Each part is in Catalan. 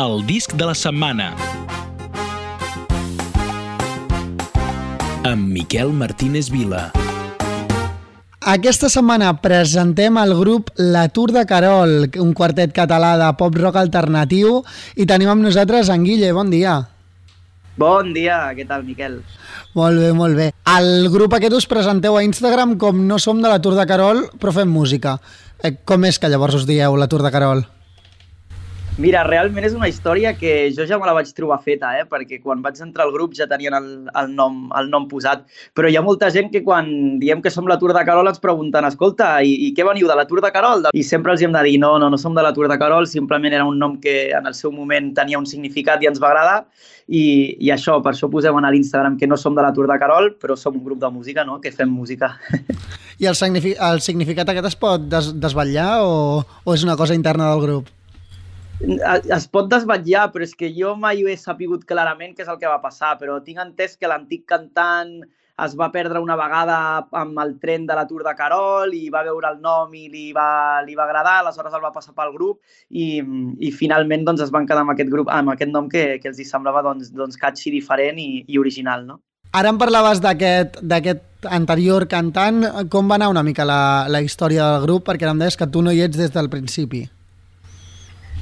El disc de la setmana. Amb Miquel Martínez Vila. Aquesta setmana presentem el grup La Tour de Carol, un quartet català de pop-rock alternatiu, i tenim amb nosaltres en Guille. Bon dia. Bon dia, què tal, Miquel? Molt bé, molt bé. El grup aquest us presenteu a Instagram com no som de la Tour de Carol, però fem música. Eh, com és que llavors us dieu la Tour de Carol? Mira, realment és una història que jo ja me la vaig trobar feta, eh? perquè quan vaig entrar al grup ja tenien el, el, nom, el nom posat. Però hi ha molta gent que quan diem que som la Tour de Carol ens pregunten escolta, i, i què veniu de la Tour de Carol? I sempre els hem de dir no, no, no som de la Tour de Carol, simplement era un nom que en el seu moment tenia un significat i ens va agradar i, i això, per això posem a l'Instagram que no som de la Tour de Carol, però som un grup de música, no?, que fem música. I el, signific el significat aquest es pot des desvetllar o, o és una cosa interna del grup? Es pot desvetllar, però és que jo mai he sapigut clarament què és el que va passar, però tinc entès que l'antic cantant es va perdre una vegada amb el tren de la Tour de Carol i va veure el nom i li va, li va agradar, aleshores el va passar pel grup i, i finalment doncs, es van quedar amb aquest grup, amb aquest nom que, que els hi semblava doncs, doncs catchy, diferent i, i original. No? Ara em parlaves d'aquest anterior cantant. Com va anar una mica la, la història del grup? Perquè em deies que tu no hi ets des del principi.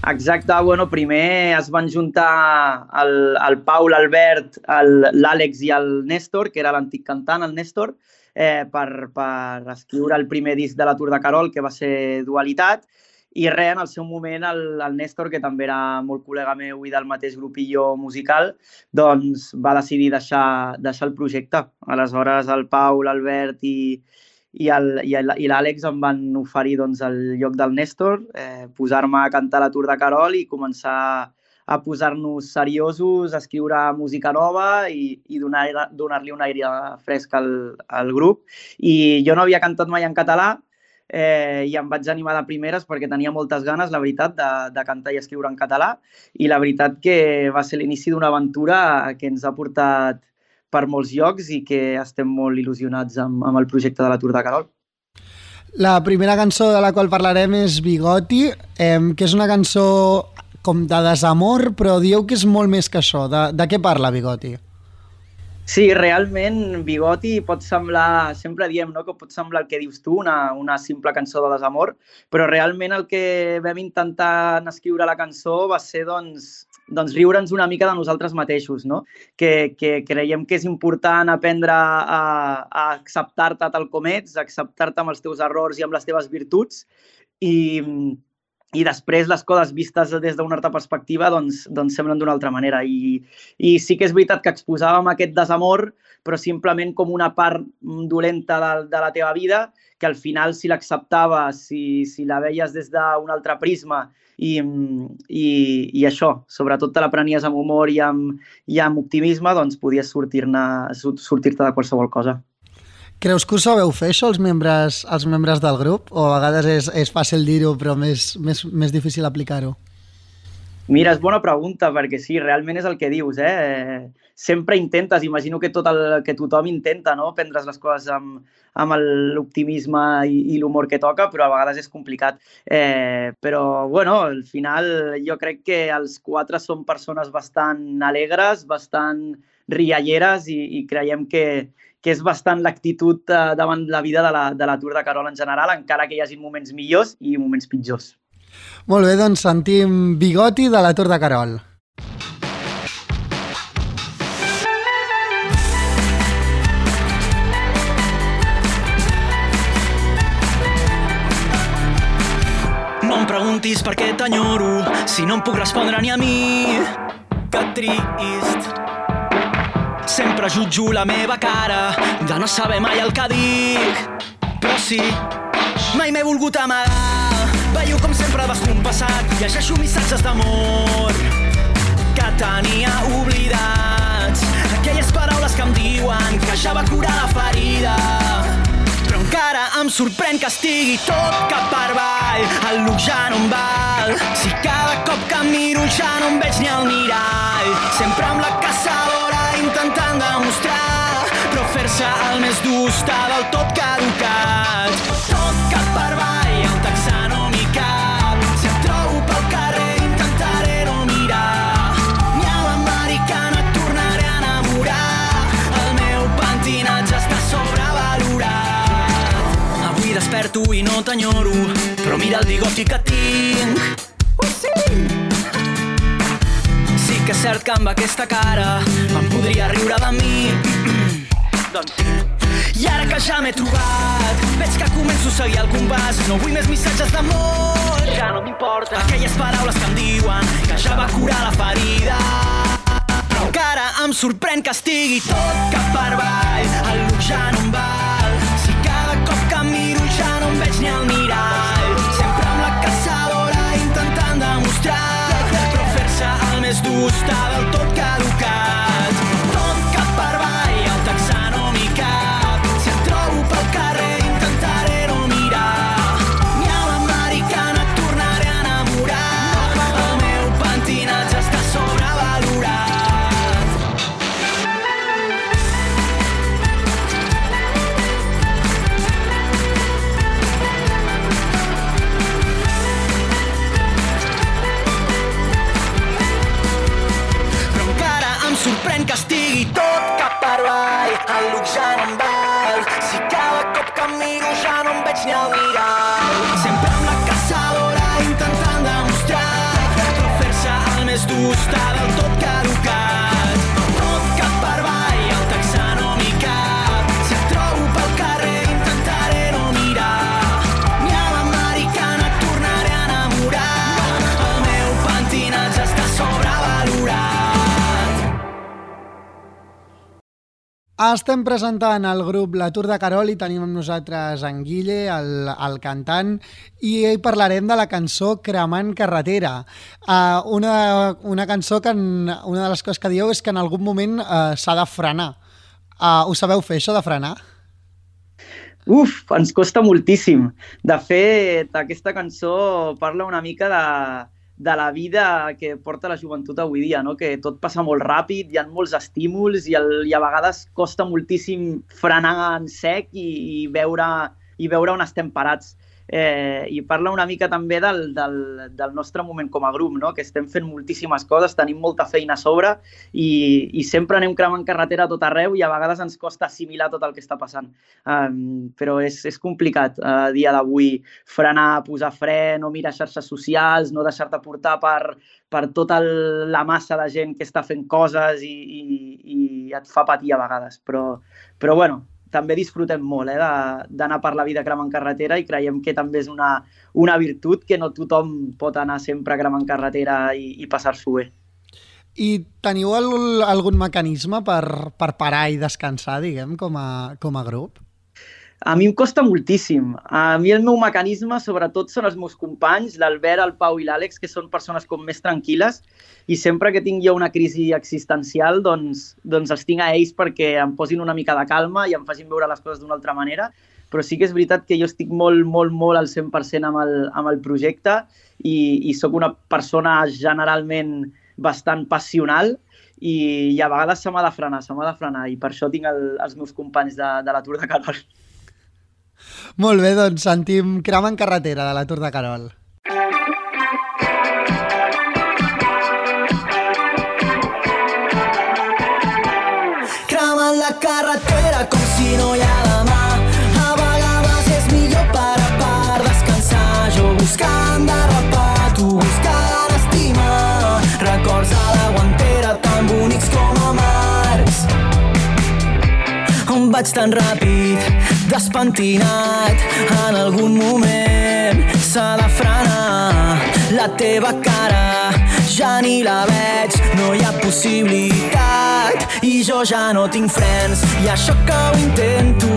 Exacte, bueno, primer es van juntar el, el Pau, l'Albert, l'Àlex i el Néstor, que era l'antic cantant, el Néstor, eh, per, per escriure el primer disc de la Tour de Carol, que va ser Dualitat, i res, en el seu moment, el, el Néstor, que també era molt col·lega meu i del mateix grupillo musical, doncs va decidir deixar, deixar el projecte. Aleshores, el Pau, l'Albert i, i l'Àlex em van oferir doncs, el lloc del Néstor, eh, posar-me a cantar la Tour de Carol i començar a posar-nos seriosos, a escriure música nova i, i donar-li donar un aire fresc al, al grup. I jo no havia cantat mai en català, eh, i em vaig animar de primeres perquè tenia moltes ganes, la veritat, de, de cantar i escriure en català i la veritat que va ser l'inici d'una aventura que ens ha portat per molts llocs i que estem molt il·lusionats amb, amb el projecte de la Tour de Carol. La primera cançó de la qual parlarem és Bigoti, eh, que és una cançó com de desamor, però dieu que és molt més que això. De, de què parla Bigoti? Sí, realment, Bigoti pot semblar, sempre diem no, que pot semblar el que dius tu, una, una simple cançó de desamor, però realment el que vam intentar escriure la cançó va ser doncs, doncs, riure'ns una mica de nosaltres mateixos, no? que, que creiem que és important aprendre a, a acceptar-te tal com ets, acceptar-te amb els teus errors i amb les teves virtuts i, i després les coses vistes des d'una altra perspectiva doncs, doncs semblen d'una altra manera. I, I sí que és veritat que exposàvem aquest desamor, però simplement com una part dolenta de, de la teva vida, que al final si l'acceptaves, si, si la veies des d'un altre prisma i, i, i això, sobretot te l'aprenies amb humor i amb, i amb optimisme, doncs podies sortir-ne sortir de qualsevol cosa. Creus que ho sabeu fer, això, els membres, els membres del grup? O a vegades és, és fàcil dir-ho, però més, més, més difícil aplicar-ho? Mira, és bona pregunta, perquè sí, realment és el que dius, eh? Sempre intentes, imagino que, tot el, que tothom intenta, no?, prendre's les coses amb, amb l'optimisme i, i l'humor que toca, però a vegades és complicat. Eh, però, bueno, al final jo crec que els quatre són persones bastant alegres, bastant rialleres i, i creiem que, que és bastant l'actitud eh, davant la vida de la, de la Tour de Carol en general, encara que hi hagi moments millors i moments pitjors. Molt bé, doncs sentim Bigoti de la Tour de Carol. No em preguntis per què t'enyoro si no em puc respondre ni a mi. Que trist. Sempre jutjo la meva cara de no saber mai el que dic. Però sí, mai m'he volgut amagar Veio com sempre descompassat, llegeixo missatges d'amor que tenia oblidats. Aquelles paraules que em diuen que ja va curar la ferida. Però encara em sorprèn que estigui tot cap per avall. El look ja no em val. Si cada cop que miro ja no em veig ni al mirall. Sempre amb la caçadora intentant demostrar, però fer-se el més dur està del tot caducat. Tot cap per avall, el texà no m'hi cap. Si et trobo pel carrer intentaré no mirar. Ni a l'americana et tornaré a enamorar. El meu pentinatge està sobrevalorat. Avui desperto i no t'enyoro, però mira el bigoti que tinc. Oh, sí! Que és cert que amb aquesta cara em podria riure de mi. doncs sí. I ara que ja m'he trobat, veig que començo a seguir el compàs. No vull més missatges d'amor, ja no m'importa. Aquelles paraules que em diuen que ja va curar la ferida. Però encara em sorprèn que estigui tot cap per avall. El look ja no em val. Si cada cop que miro ja no em veig ni al mirall. Més dur està del tot caducat. Estem presentant el grup La Tour de Carol i tenim amb nosaltres en Guille, el, el cantant, i hi parlarem de la cançó Cremant Carretera. Uh, una, una cançó que en, una de les coses que dieu és que en algun moment uh, s'ha de frenar. Uh, ho sabeu fer, això de frenar? Uf, ens costa moltíssim. De fet, aquesta cançó parla una mica de, de la vida que porta la joventut avui dia, no? que tot passa molt ràpid, hi ha molts estímuls i, el, i a vegades costa moltíssim frenar en sec i, i, veure, i veure on estem parats. Eh, I parla una mica també del, del, del nostre moment com a grup, no? que estem fent moltíssimes coses, tenim molta feina a sobre i, i sempre anem cremant carretera a tot arreu i a vegades ens costa assimilar tot el que està passant. Um, però és, és complicat a uh, dia d'avui frenar, posar fre, no mirar xarxes socials, no deixar-te portar per, per tota el, la massa de gent que està fent coses i, i, i et fa patir a vegades. Però, però bueno, també disfrutem molt eh, d'anar per la vida cremant carretera i creiem que també és una, una virtut que no tothom pot anar sempre cremant carretera i, i passar-s'ho bé. I teniu el, algun mecanisme per, per parar i descansar, diguem, com a, com a grup? A mi em costa moltíssim. A mi el meu mecanisme, sobretot, són els meus companys, l'Albert, el Pau i l'Àlex, que són persones com més tranquil·les i sempre que tinc una crisi existencial, doncs, doncs els tinc a ells perquè em posin una mica de calma i em facin veure les coses d'una altra manera. Però sí que és veritat que jo estic molt, molt, molt al 100% amb el, amb el projecte i, i sóc una persona generalment bastant passional i, i a vegades se m'ha de frenar, se m'ha de frenar i per això tinc el, els meus companys de, de la Tour de Carol. Molt bé, doncs sentim Cremant Carretera de la Tour de Carol. Cremant la carretera com si no hi ha demà. A vegades és millor parar per descansar. Jo buscant derrapar, tu buscant estimar. Records a la guantera tan bonics com amargs. On vaig tan ràpid, despentinat, en algun moment s'ha de frenar. La teva cara. Ja ni la veig, no hi ha possibilitat. I jo ja no tinc frens i això que ho intento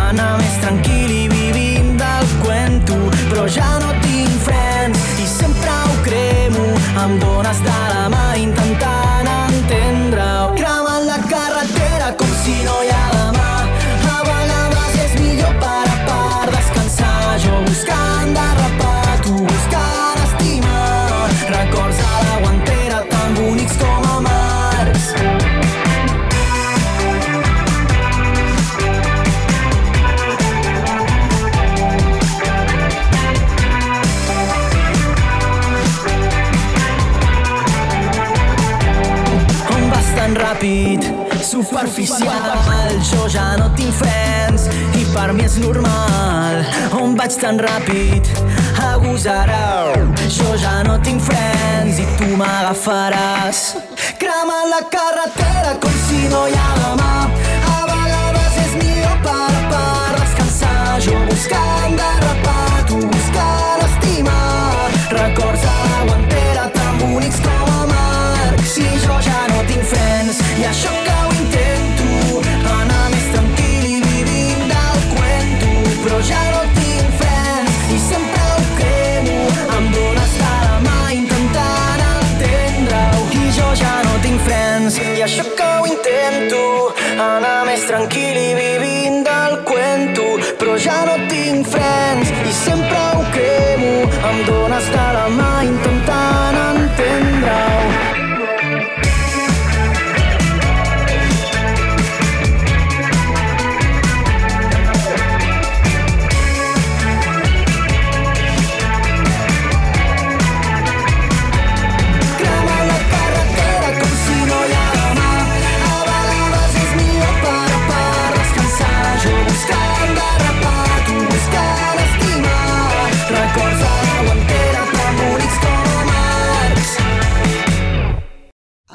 anar més tranquil i vivint del cuento. Però ja no tinc frens i sempre ho cremo em dones de no tinc frens i per mi és normal. On vaig tan ràpid? Agosarà Jo ja no tinc frens i tu m'agafaràs. Crema la carretera com si no hi ha demà. A vegades és millor per, per descansar. Jo buscant derrapar, tu buscant estimar. Records a la guantera tan bonics com a mar. Si jo ja no tinc frens i això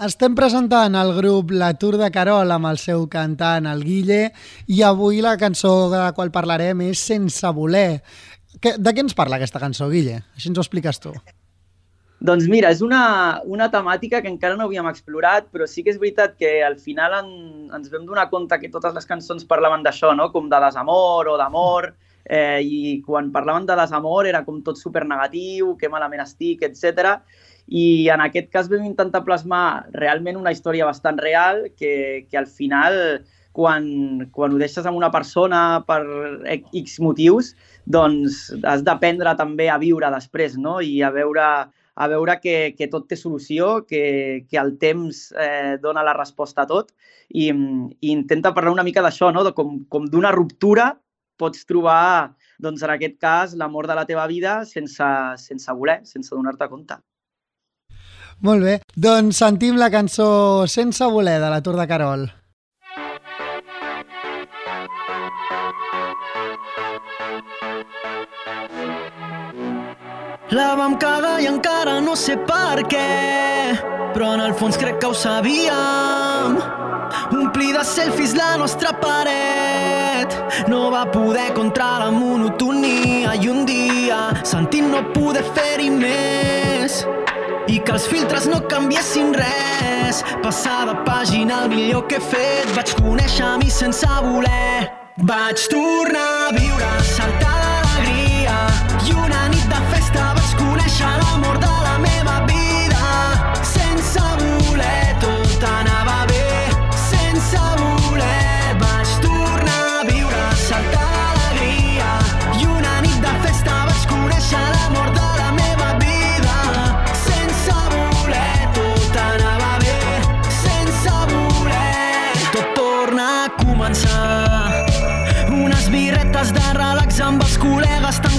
Estem presentant el grup La Tour de Carol amb el seu cantant, el Guille, i avui la cançó de la qual parlarem és Sense voler. Que, de què ens parla aquesta cançó, Guille? Així ens ho expliques tu. Doncs mira, és una, una temàtica que encara no havíem explorat, però sí que és veritat que al final en, ens vam donar compte que totes les cançons parlaven d'això, no? com de desamor o d'amor, eh, i quan parlaven de desamor era com tot super negatiu, que malament estic, etc. I en aquest cas vam intentar plasmar realment una història bastant real que, que al final, quan, quan ho deixes amb una persona per X motius, doncs has d'aprendre també a viure després no? i a veure a veure que, que tot té solució, que, que el temps eh, dona la resposta a tot i, i intenta parlar una mica d'això, no? de com, com d'una ruptura pots trobar, doncs en aquest cas, l'amor de la teva vida sense, sense voler, sense donar-te compte. Molt bé. Doncs sentim la cançó Sense voler de la Tour de Carol. La vam cagar i encara no sé per què, però en el fons crec que ho sabíem. Omplir de selfies la nostra paret no va poder contra la monotonia i un dia sentint no poder fer-hi més i que els filtres no canviessin res. Passar de pàgina el millor que he fet. Vaig conèixer mi sense voler. Vaig tornar a viure saltar d'alegria. I una nit de festa vaig conèixer l'amor de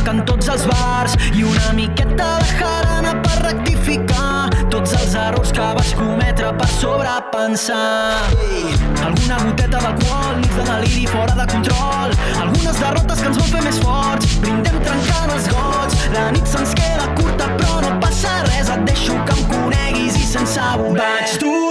tancant tots els bars i una miqueta de jarana per rectificar tots els errors que vaig cometre per sobrepensar. Alguna goteta d'alcohol, nits de deliri fora de control, algunes derrotes que ens van fer més forts, brindem trencant els gots, la nit se'ns queda curta però no passa res, et deixo que em coneguis i sense voler. Vaig tornar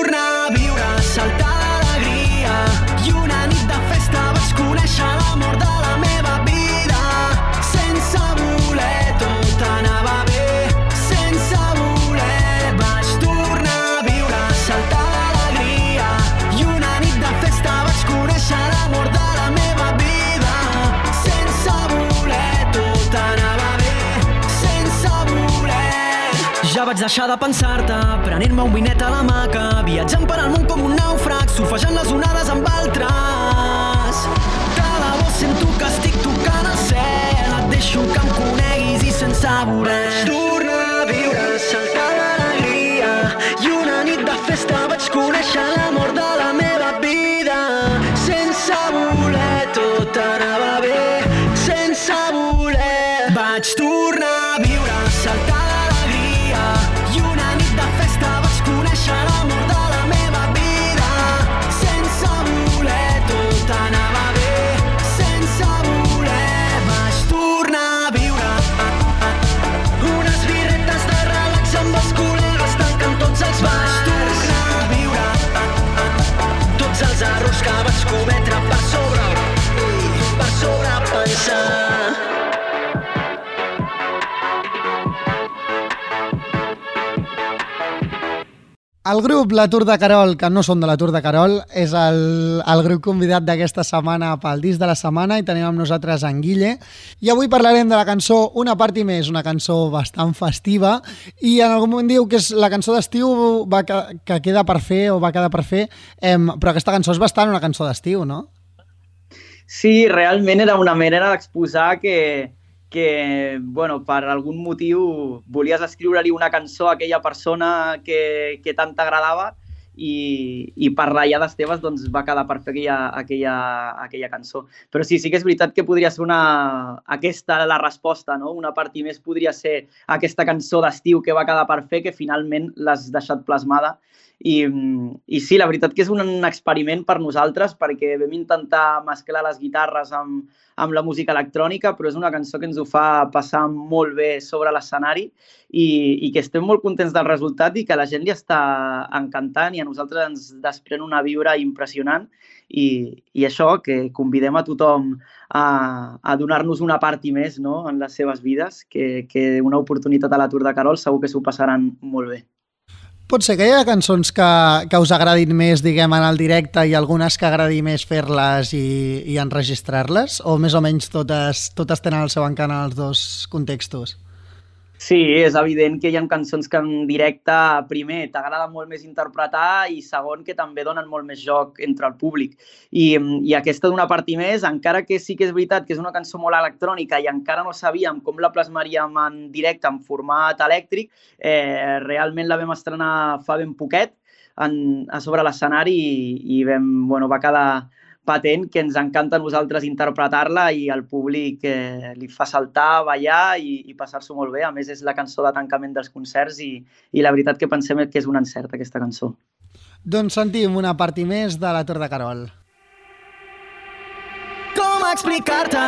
vaig deixar de pensar-te prenent-me un vinet a la maca viatjant per al món com un nàufrag surfejant les onades amb altres. De debò sento que estic tocant el cel et deixo que em coneguis i sense voler El grup La Tour de Carol, que no són de la Tour de Carol, és el, el grup convidat d'aquesta setmana pel disc de la setmana i tenim amb nosaltres en Guille. I avui parlarem de la cançó Una part i més, una cançó bastant festiva i en algun moment diu que és la cançó d'estiu que, que queda per fer o va quedar per fer, eh, però aquesta cançó és bastant una cançó d'estiu, no? Sí, realment era una manera d'exposar que, que, bueno, per algun motiu volies escriure-li una cançó a aquella persona que, que tant t'agradava i, i per ratllades teves doncs, va quedar per fer aquella, aquella, aquella cançó. Però sí, sí que és veritat que podria ser una, aquesta la resposta, no? una part i més podria ser aquesta cançó d'estiu que va quedar per fer, que finalment l'has deixat plasmada i, I sí, la veritat que és un experiment per nosaltres perquè vam intentar mesclar les guitarres amb, amb la música electrònica, però és una cançó que ens ho fa passar molt bé sobre l'escenari i, i que estem molt contents del resultat i que la gent li està encantant i a nosaltres ens desprèn una vibra impressionant i, i això, que convidem a tothom a, a donar-nos una part i més no? en les seves vides, que, que una oportunitat a la Tour de Carol segur que s'ho passaran molt bé. Pot ser que hi ha cançons que, que us agradin més, diguem, en el directe i algunes que agradi més fer-les i, i enregistrar-les? O més o menys totes, totes tenen el seu encant en els dos contextos? Sí, és evident que hi ha cançons que en directe, primer, t'agrada molt més interpretar i segon, que també donen molt més joc entre el públic. I, i aquesta d'una part i més, encara que sí que és veritat que és una cançó molt electrònica i encara no sabíem com la plasmaríem en directe en format elèctric, eh, realment la vam estrenar fa ben poquet en, a sobre l'escenari i, i vam, bueno, va quedar patent que ens encanta a nosaltres interpretar-la i al públic eh, li fa saltar, ballar i, i passar-s'ho molt bé. A més, és la cançó de tancament dels concerts i, i la veritat que pensem que és un encert, aquesta cançó. Doncs sentim una part més de la Tor de Carol. Com explicar-te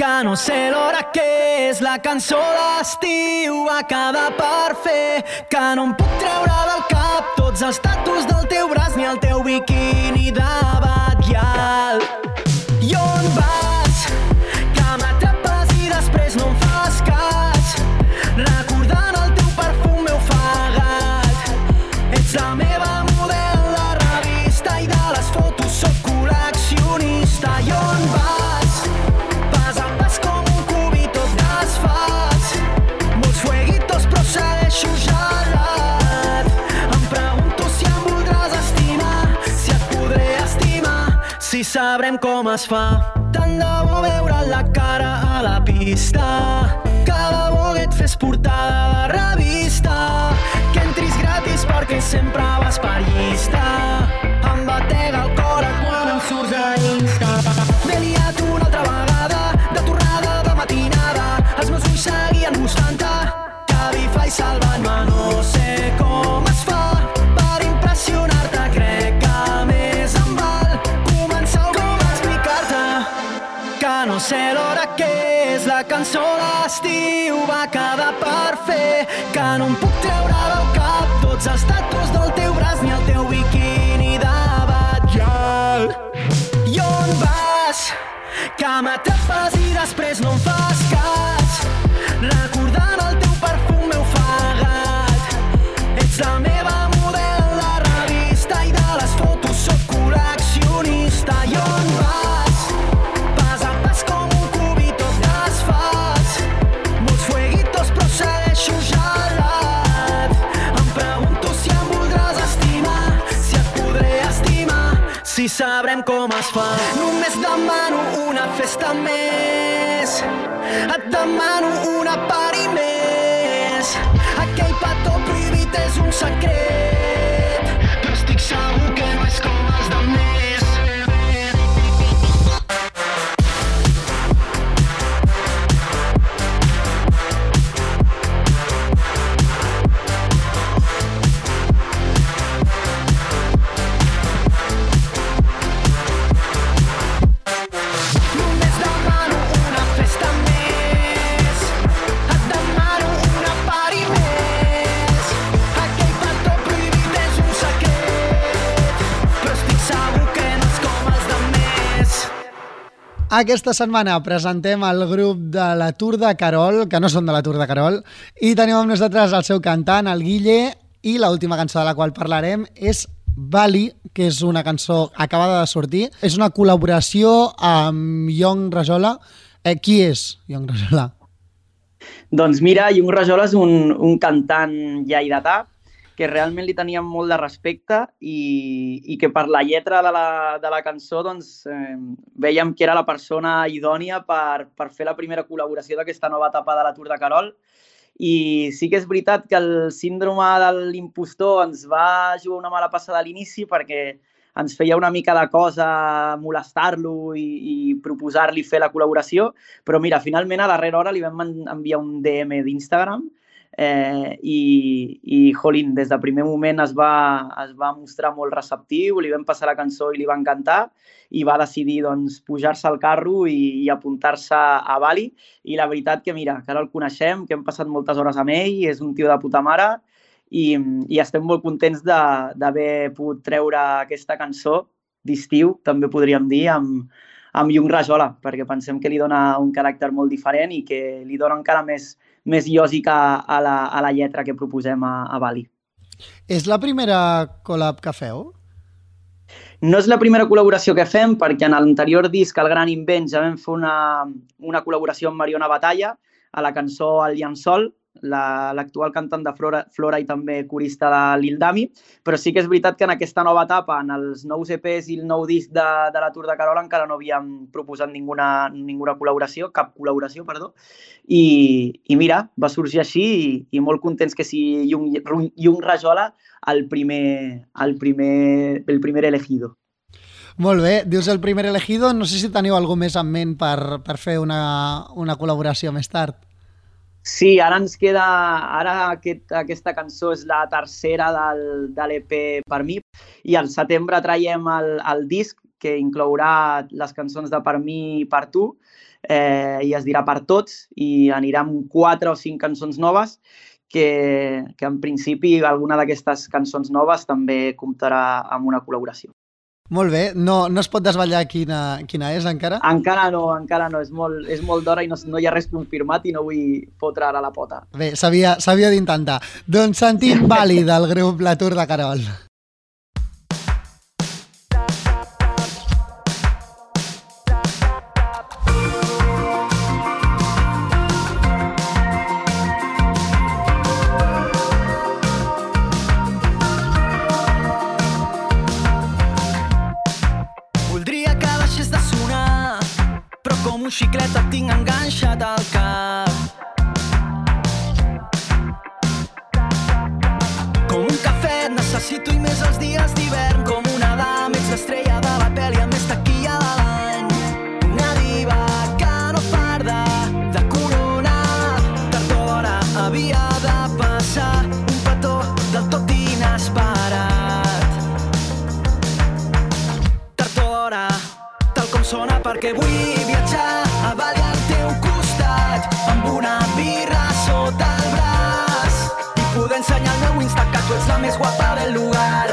que no sé l'hora que és la cançó d'estiu quedar per fer que no em puc treure del cap tots els tatus del teu braç ni el teu biquini de batllal. I on si sabrem com es fa. Tant de bo veure la cara a la pista. Que de bo et fes portada de revista. Que entris gratis perquè sempre vas per llista. Em batega el cor quan em surts a sé l'hora que és la cançó d'estiu va quedar per fer que no em puc treure del cap tots els tatus del teu braç ni el teu biquini de batllal i on vas? que m'atrapes sabrem com es fa Només demano una Aquesta setmana presentem el grup de la Tour de Carol, que no són de la Tour de Carol, i tenim amb nosaltres el seu cantant, el Guille. I l'última cançó de la qual parlarem és Bali, que és una cançó acabada de sortir. És una col·laboració amb Young Rajola. Eh, qui és Young Rajola? Doncs mira, Young Rajola és un, un cantant lleidatà que realment li teníem molt de respecte i, i que per la lletra de la, de la cançó doncs, eh, veiem que era la persona idònia per, per fer la primera col·laboració d'aquesta nova etapa de la Tour de Carol. I sí que és veritat que el síndrome de l'impostor ens va jugar una mala passada a l'inici perquè ens feia una mica de cosa molestar-lo i, i proposar-li fer la col·laboració, però mira, finalment a darrera hora li vam enviar un DM d'Instagram eh, i, i jolín, des del primer moment es va, es va mostrar molt receptiu, li vam passar la cançó i li va encantar i va decidir doncs, pujar-se al carro i, i apuntar-se a Bali. I la veritat que mira, que ara el coneixem, que hem passat moltes hores amb ell, és un tio de puta mare i, i estem molt contents d'haver pogut treure aquesta cançó d'estiu, també podríem dir, amb, amb Jung Rajola, perquè pensem que li dona un caràcter molt diferent i que li dona encara més, més lògica a la, a la lletra que proposem a, a Bali. És la primera collab que feu? No és la primera col·laboració que fem, perquè en l'anterior disc, El Gran Invent, ja vam fer una, una col·laboració amb Mariona Batalla, a la cançó El Llençol, l'actual la, cantant de Flora, Flora i també corista de l'Ildami, però sí que és veritat que en aquesta nova etapa, en els nous EPs i el nou disc de, de la Tour de Carola encara no havíem proposat ninguna, ninguna col·laboració, cap col·laboració, perdó, i, i mira, va sorgir així i, i molt contents que sigui Jung, Jung Rajola el primer, el primer, el primer elegido. Molt bé, dius el primer elegido, no sé si teniu alguna més en ment per, per fer una, una col·laboració més tard. Sí, ara ens queda... Ara aquest, aquesta cançó és la tercera del, de l'EP per mi i al setembre traiem el, el disc que inclourà les cançons de Per mi i Per tu eh, i es dirà Per tots i anirà amb quatre o cinc cançons noves que, que en principi alguna d'aquestes cançons noves també comptarà amb una col·laboració. Molt bé, no, no es pot desvetllar quina, quina és encara? Encara no, encara no, és molt, és molt d'hora i no, no hi ha res confirmat i no vull fotre ara la pota. Bé, s'havia d'intentar. Doncs sentim Bali del grup La Tour de Carol. Tu ets la més guapa del lugar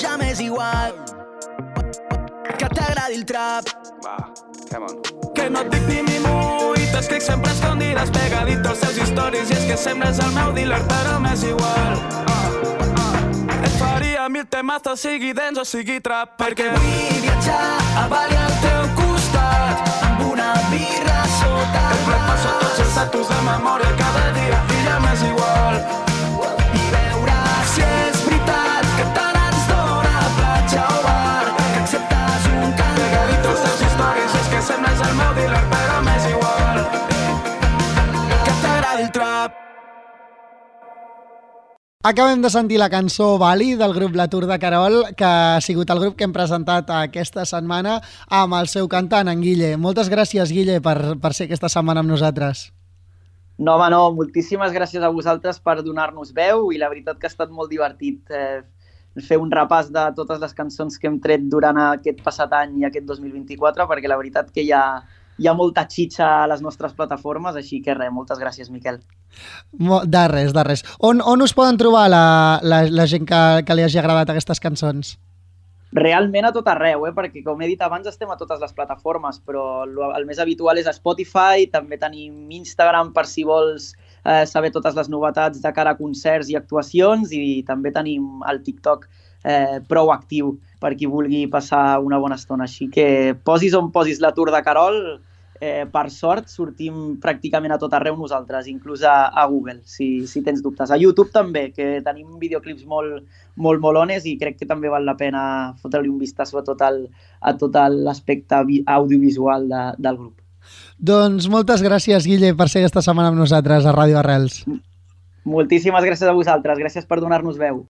ja m'és igual que t'agradi el trap. Que no et dic ni mi mu i t'escric sempre escondides pegadit als seus històries i és que sembles el meu dealer però m'és igual. Et faria mil temazos sigui dents o sigui trap perquè Vull viatjar a Bali al teu costat amb una birra sota el rap passo tots els tatus de memòria cada dia. i el meu dealer però m'és igual que t'agrada el trap Acabem de sentir la cançó Bali del grup La Tour de Carol, que ha sigut el grup que hem presentat aquesta setmana amb el seu cantant, en Guille. Moltes gràcies, Guille, per, per ser aquesta setmana amb nosaltres. No, home, no, moltíssimes gràcies a vosaltres per donar-nos veu i la veritat que ha estat molt divertit eh, fer un repàs de totes les cançons que hem tret durant aquest passat any i aquest 2024, perquè la veritat que hi ha, hi ha molta xitxa a les nostres plataformes, així que res, moltes gràcies, Miquel. De res, de res. On, on us poden trobar la, la, la gent que, que li hagi agradat aquestes cançons? Realment a tot arreu, eh? perquè com he dit abans estem a totes les plataformes, però el més habitual és a Spotify, també tenim Instagram per si vols eh, saber totes les novetats de cara a concerts i actuacions i també tenim el TikTok eh, prou actiu per qui vulgui passar una bona estona. Així que posis on posis la Tour de Carol, eh, per sort sortim pràcticament a tot arreu nosaltres, inclús a, a Google, si, si tens dubtes. A YouTube també, que tenim videoclips molt, molt molones i crec que també val la pena fotre-li un vistàs a tot l'aspecte vi- audiovisual de, del grup. Doncs moltes gràcies, Guille, per ser aquesta setmana amb nosaltres a Ràdio Arrels. Moltíssimes gràcies a vosaltres, gràcies per donar-nos veu.